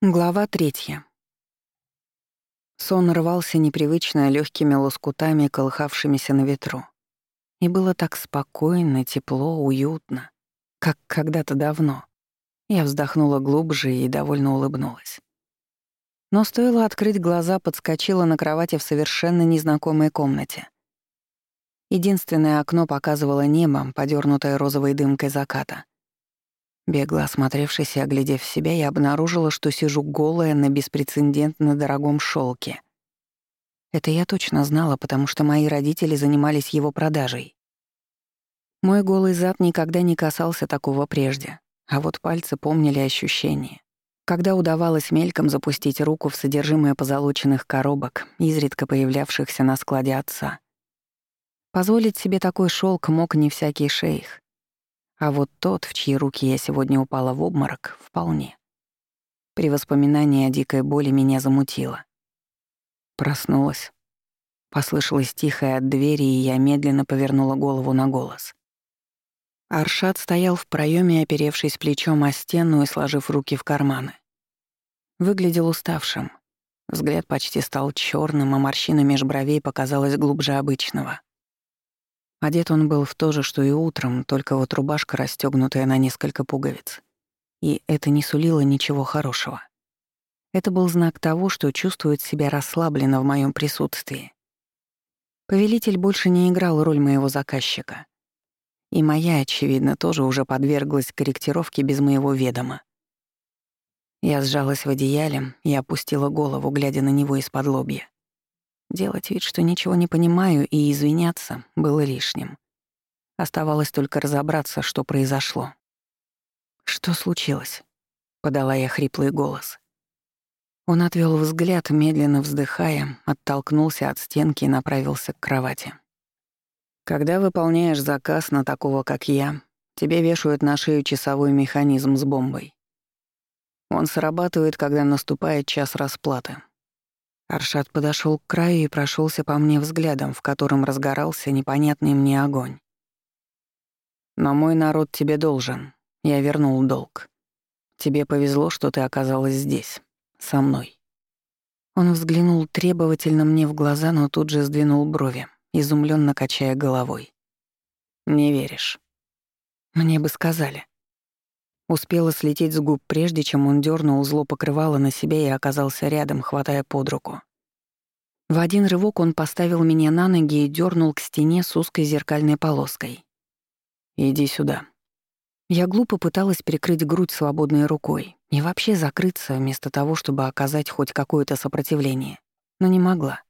Глава третья. Сон рвался непривычно легкими лоскутами, колыхавшимися на ветру. И было так спокойно, тепло, уютно, как когда-то давно. Я вздохнула глубже и довольно улыбнулась. Но стоило открыть глаза, подскочила на кровати в совершенно незнакомой комнате. Единственное окно показывало небо, подернутое розовой дымкой заката. Бегло осмотревшись и оглядев себя, я обнаружила, что сижу голая на беспрецедентно дорогом шелке. Это я точно знала, потому что мои родители занимались его продажей. Мой голый зад никогда не касался такого прежде, а вот пальцы помнили ощущение. Когда удавалось мельком запустить руку в содержимое позолоченных коробок, изредка появлявшихся на складе отца. Позволить себе такой шелк мог не всякий шейх. А вот тот, в чьи руки я сегодня упала в обморок, вполне. При воспоминании о дикой боли меня замутило. Проснулась. Послышалось тихое от двери, и я медленно повернула голову на голос. Аршат стоял в проеме, оперевшись плечом о стену и сложив руки в карманы. Выглядел уставшим. Взгляд почти стал черным, а морщина меж бровей показалась глубже обычного. Одет он был в то же, что и утром, только вот рубашка расстёгнутая на несколько пуговиц. И это не сулило ничего хорошего. Это был знак того, что чувствует себя расслабленно в моем присутствии. Повелитель больше не играл роль моего заказчика. И моя, очевидно, тоже уже подверглась корректировке без моего ведома. Я сжалась в одеяле и опустила голову, глядя на него из-под лобья. Делать вид, что ничего не понимаю, и извиняться было лишним. Оставалось только разобраться, что произошло. «Что случилось?» — подала я хриплый голос. Он отвел взгляд, медленно вздыхая, оттолкнулся от стенки и направился к кровати. «Когда выполняешь заказ на такого, как я, тебе вешают на шею часовой механизм с бомбой. Он срабатывает, когда наступает час расплаты. Аршат подошел к краю и прошелся по мне взглядом, в котором разгорался непонятный мне огонь. «Но мой народ тебе должен. Я вернул долг. Тебе повезло, что ты оказалась здесь, со мной». Он взглянул требовательно мне в глаза, но тут же сдвинул брови, изумленно качая головой. «Не веришь?» «Мне бы сказали». Успела слететь с губ, прежде чем он дернул зло покрывало на себя и оказался рядом, хватая под руку. В один рывок он поставил меня на ноги и дернул к стене с узкой зеркальной полоской. «Иди сюда». Я глупо пыталась прикрыть грудь свободной рукой и вообще закрыться, вместо того, чтобы оказать хоть какое-то сопротивление, но не могла.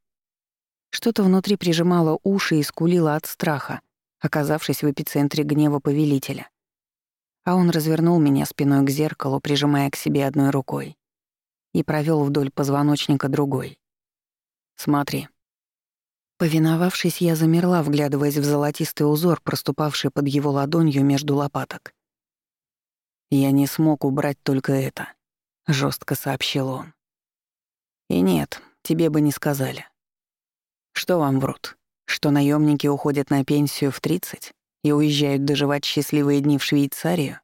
Что-то внутри прижимало уши и скулило от страха, оказавшись в эпицентре гнева повелителя а он развернул меня спиной к зеркалу, прижимая к себе одной рукой, и провел вдоль позвоночника другой. «Смотри». Повиновавшись, я замерла, вглядываясь в золотистый узор, проступавший под его ладонью между лопаток. «Я не смог убрать только это», — жестко сообщил он. «И нет, тебе бы не сказали. Что вам врут? Что наемники уходят на пенсию в 30? И уезжают доживать счастливые дни в Швейцарию?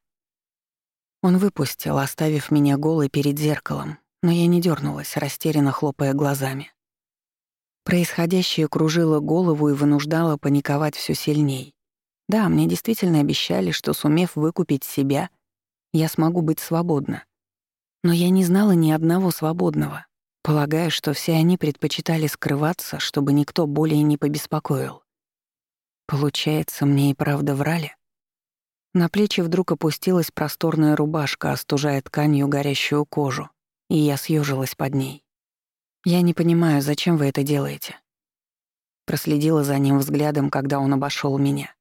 Он выпустил, оставив меня голой перед зеркалом, но я не дернулась, растерянно хлопая глазами. Происходящее кружило голову и вынуждало паниковать все сильней. Да, мне действительно обещали, что, сумев выкупить себя, я смогу быть свободна. Но я не знала ни одного свободного, полагая, что все они предпочитали скрываться, чтобы никто более не побеспокоил. Получается, мне и правда врали? На плечи вдруг опустилась просторная рубашка, остужая тканью горящую кожу, и я съежилась под ней. «Я не понимаю, зачем вы это делаете?» Проследила за ним взглядом, когда он обошел меня.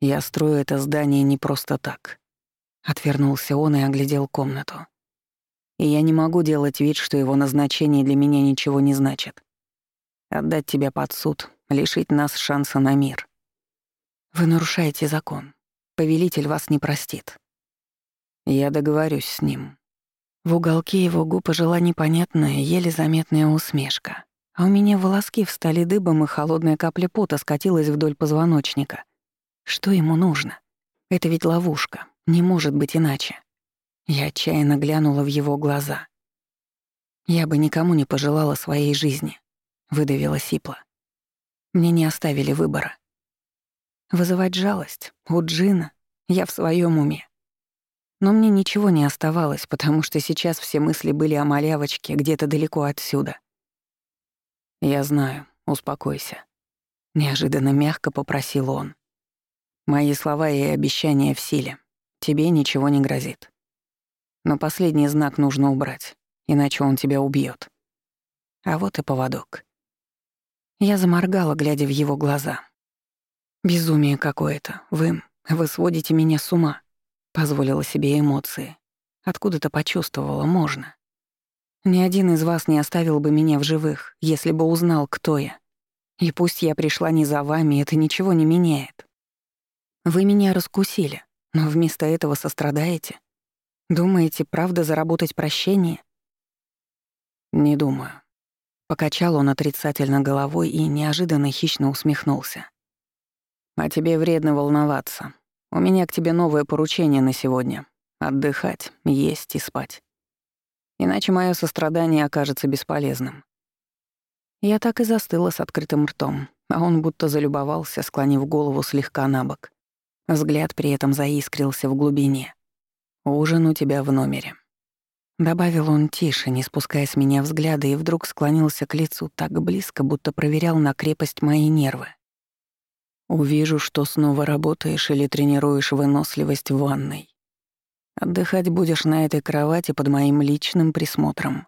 «Я строю это здание не просто так», — отвернулся он и оглядел комнату. «И я не могу делать вид, что его назначение для меня ничего не значит. Отдать тебя под суд лишить нас шанса на мир. Вы нарушаете закон. Повелитель вас не простит. Я договорюсь с ним. В уголке его губ ожила непонятная, еле заметная усмешка. А у меня волоски встали дыбом, и холодная капля пота скатилась вдоль позвоночника. Что ему нужно? Это ведь ловушка. Не может быть иначе. Я отчаянно глянула в его глаза. «Я бы никому не пожелала своей жизни», — выдавила Сипла. Мне не оставили выбора. Вызывать жалость у Джина я в своем уме. Но мне ничего не оставалось, потому что сейчас все мысли были о малявочке где-то далеко отсюда. «Я знаю, успокойся», — неожиданно мягко попросил он. «Мои слова и обещания в силе. Тебе ничего не грозит. Но последний знак нужно убрать, иначе он тебя убьет. А вот и поводок». Я заморгала, глядя в его глаза. «Безумие какое-то. Вы... вы сводите меня с ума». Позволила себе эмоции. Откуда-то почувствовала, можно. Ни один из вас не оставил бы меня в живых, если бы узнал, кто я. И пусть я пришла не за вами, это ничего не меняет. Вы меня раскусили, но вместо этого сострадаете. Думаете, правда заработать прощение? Не думаю. Покачал он отрицательно головой и неожиданно хищно усмехнулся. А тебе вредно волноваться. У меня к тебе новое поручение на сегодня — отдыхать, есть и спать. Иначе мое сострадание окажется бесполезным. Я так и застыла с открытым ртом, а он будто залюбовался, склонив голову слегка на бок. Взгляд при этом заискрился в глубине. «Ужин у тебя в номере». Добавил он тише, не спуская с меня взгляда, и вдруг склонился к лицу так близко, будто проверял на крепость мои нервы. Увижу, что снова работаешь или тренируешь выносливость в ванной. Отдыхать будешь на этой кровати под моим личным присмотром.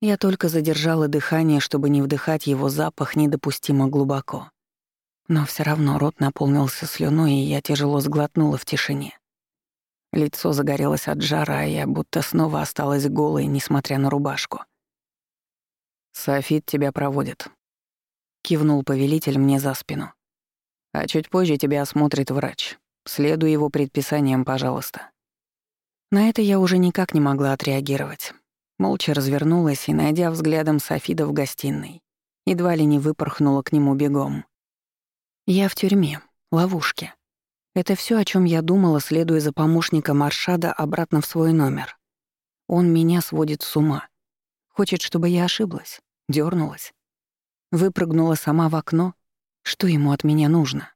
Я только задержала дыхание, чтобы не вдыхать его запах недопустимо глубоко. Но все равно рот наполнился слюной, и я тяжело сглотнула в тишине. Лицо загорелось от жара, а я будто снова осталась голой, несмотря на рубашку. «Софит тебя проводит», — кивнул повелитель мне за спину. А чуть позже тебя осмотрит врач. Следуй его предписаниям, пожалуйста». На это я уже никак не могла отреагировать. Молча развернулась и, найдя взглядом Софида в гостиной, едва ли не выпорхнула к нему бегом. «Я в тюрьме, ловушке. Это все, о чем я думала, следуя за помощником Маршада обратно в свой номер. Он меня сводит с ума. Хочет, чтобы я ошиблась, дернулась, выпрыгнула сама в окно что ему от меня нужно?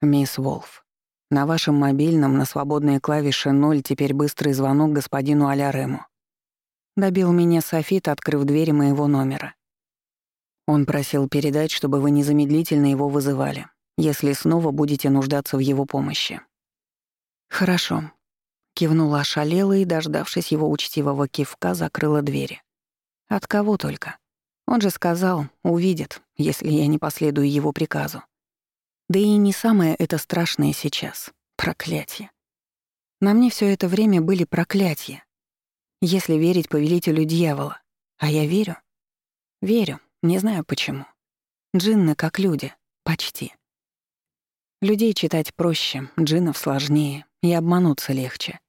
Мисс Волф, на вашем мобильном на свободные клавиши 0 теперь быстрый звонок господину Алярему. Добил меня Софит, открыв двери моего номера. Он просил передать, чтобы вы незамедлительно его вызывали, если снова будете нуждаться в его помощи. «Хорошо», — кивнула ошалела и, дождавшись его учтивого кивка, закрыла двери. «От кого только?» Он же сказал, увидит, если я не последую его приказу. Да и не самое это страшное сейчас. Проклятие. На мне все это время были проклятия. Если верить повелителю дьявола. А я верю? Верю, не знаю почему. Джинны как люди, почти. Людей читать проще, джиннов сложнее, и обмануться легче.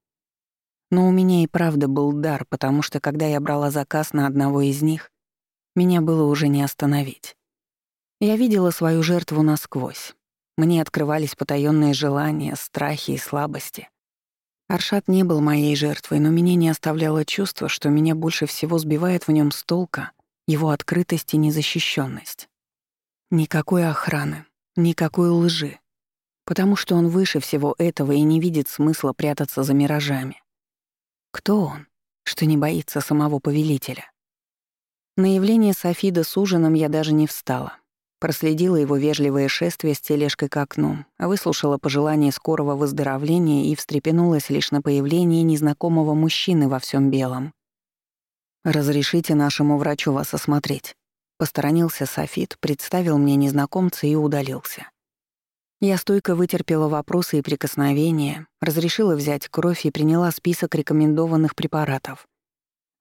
Но у меня и правда был дар, потому что когда я брала заказ на одного из них, меня было уже не остановить. Я видела свою жертву насквозь. Мне открывались потаённые желания, страхи и слабости. Аршат не был моей жертвой, но меня не оставляло чувство, что меня больше всего сбивает в нем с толка его открытость и незащищенность. Никакой охраны, никакой лжи, потому что он выше всего этого и не видит смысла прятаться за миражами. Кто он, что не боится самого повелителя? На явление Софида с ужином я даже не встала. Проследила его вежливое шествие с тележкой к окну, выслушала пожелание скорого выздоровления и встрепенулась лишь на появление незнакомого мужчины во всем белом. «Разрешите нашему врачу вас осмотреть». Посторонился Софит, представил мне незнакомца и удалился. Я стойко вытерпела вопросы и прикосновения, разрешила взять кровь и приняла список рекомендованных препаратов.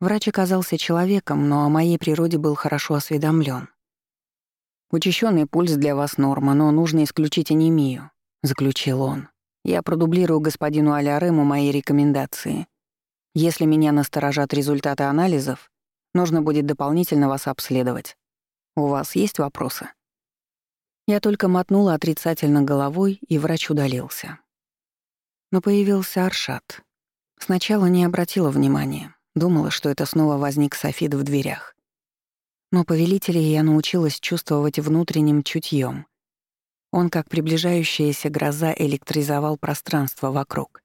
Врач оказался человеком, но о моей природе был хорошо осведомлен. «Учащенный пульс для вас норма, но нужно исключить анемию», — заключил он. «Я продублирую господину Алярему мои рекомендации. Если меня насторожат результаты анализов, нужно будет дополнительно вас обследовать. У вас есть вопросы?» Я только мотнула отрицательно головой, и врач удалился. Но появился Аршат. Сначала не обратила внимания, думала, что это снова возник Софид в дверях. Но повелителей я научилась чувствовать внутренним чутьем. Он, как приближающаяся гроза, электризовал пространство вокруг.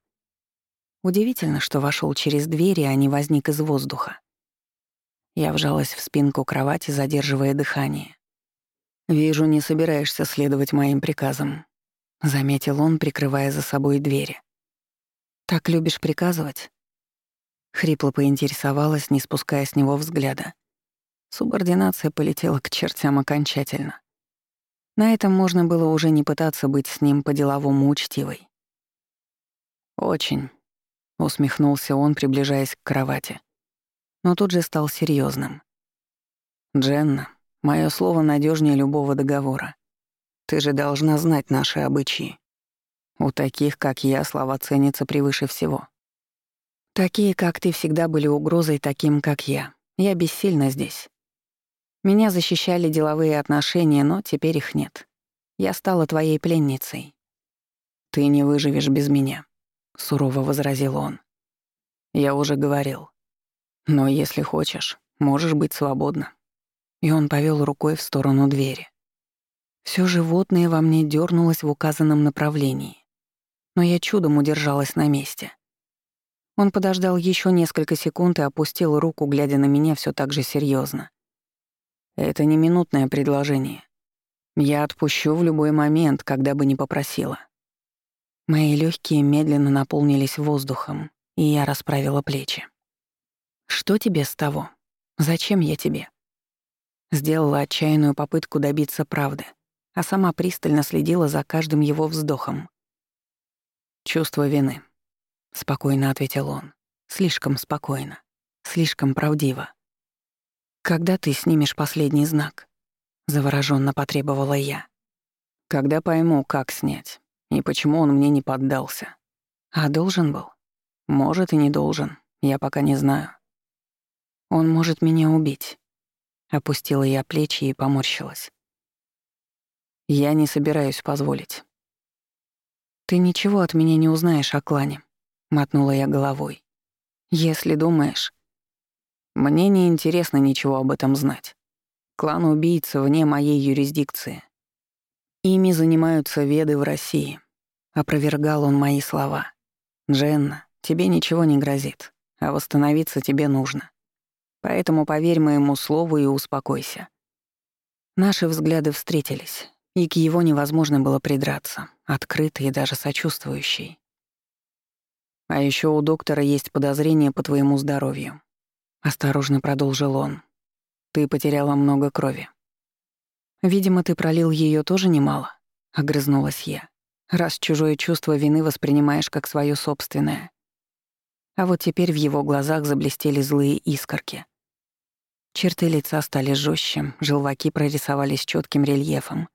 Удивительно, что вошел через двери, а не возник из воздуха. Я вжалась в спинку кровати, задерживая дыхание. «Вижу, не собираешься следовать моим приказам», — заметил он, прикрывая за собой двери. «Так любишь приказывать?» Хрипло поинтересовалась, не спуская с него взгляда. Субординация полетела к чертям окончательно. На этом можно было уже не пытаться быть с ним по-деловому учтивой. «Очень», — усмехнулся он, приближаясь к кровати. Но тут же стал серьезным. «Дженна, мое слово надежнее любого договора. Ты же должна знать наши обычаи. У таких, как я, слова ценятся превыше всего. Такие, как ты, всегда были угрозой таким, как я. Я бессильна здесь. Меня защищали деловые отношения, но теперь их нет. Я стала твоей пленницей. Ты не выживешь без меня, сурово возразил он. Я уже говорил. Но если хочешь, можешь быть свободна. И он повел рукой в сторону двери. Все животное во мне дернулось в указанном направлении но я чудом удержалась на месте. Он подождал еще несколько секунд и опустил руку, глядя на меня все так же серьезно. «Это не минутное предложение. Я отпущу в любой момент, когда бы не попросила». Мои легкие медленно наполнились воздухом, и я расправила плечи. «Что тебе с того? Зачем я тебе?» Сделала отчаянную попытку добиться правды, а сама пристально следила за каждым его вздохом. «Чувство вины», — спокойно ответил он. «Слишком спокойно, слишком правдиво». «Когда ты снимешь последний знак?» — заворожённо потребовала я. «Когда пойму, как снять, и почему он мне не поддался». «А должен был?» «Может, и не должен, я пока не знаю». «Он может меня убить». Опустила я плечи и поморщилась. «Я не собираюсь позволить. «Ты ничего от меня не узнаешь о клане», — мотнула я головой. «Если думаешь...» «Мне не интересно ничего об этом знать. Клан убийц вне моей юрисдикции. Ими занимаются веды в России», — опровергал он мои слова. «Дженна, тебе ничего не грозит, а восстановиться тебе нужно. Поэтому поверь моему слову и успокойся». Наши взгляды встретились, и к его невозможно было придраться, открытый и даже сочувствующий. «А еще у доктора есть подозрение по твоему здоровью», — осторожно продолжил он. «Ты потеряла много крови». «Видимо, ты пролил ее тоже немало», — огрызнулась я, «раз чужое чувство вины воспринимаешь как свое собственное». А вот теперь в его глазах заблестели злые искорки. Черты лица стали жестче, желваки прорисовались четким рельефом,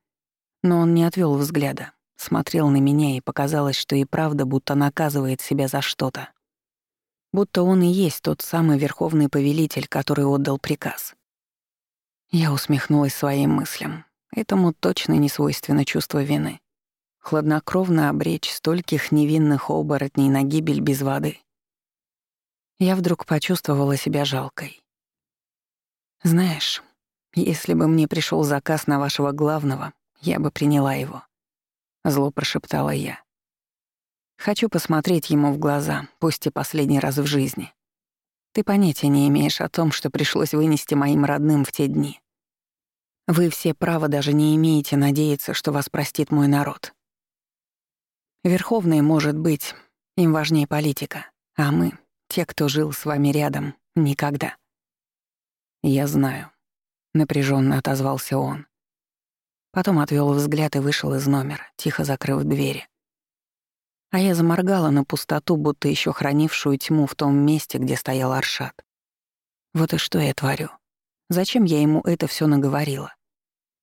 но он не отвел взгляда, смотрел на меня, и показалось, что и правда будто наказывает себя за что-то. Будто он и есть тот самый верховный повелитель, который отдал приказ. Я усмехнулась своим мыслям. Этому точно не свойственно чувство вины. Хладнокровно обречь стольких невинных оборотней на гибель без воды. Я вдруг почувствовала себя жалкой. Знаешь, если бы мне пришел заказ на вашего главного, я бы приняла его. Зло прошептала я. Хочу посмотреть ему в глаза, пусть и последний раз в жизни. Ты понятия не имеешь о том, что пришлось вынести моим родным в те дни. Вы все право даже не имеете надеяться, что вас простит мой народ. Верховный, может быть, им важнее политика, а мы, те, кто жил с вами рядом, никогда. Я знаю, напряженно отозвался он. Потом отвел взгляд и вышел из номера, тихо закрыв двери. А я заморгала на пустоту, будто еще хранившую тьму в том месте, где стоял Аршат. Вот и что я творю. Зачем я ему это все наговорила?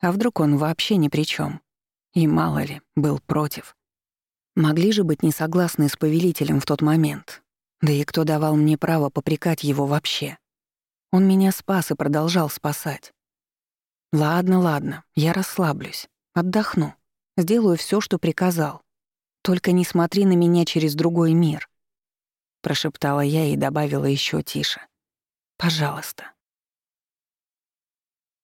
А вдруг он вообще ни при чем? И мало ли, был против. Могли же быть не согласны с повелителем в тот момент. Да и кто давал мне право попрекать его вообще? Он меня спас и продолжал спасать. Ладно, ладно, я расслаблюсь, отдохну, сделаю все, что приказал. Только не смотри на меня через другой мир. прошептала я и добавила еще тише. «Пожалуйста».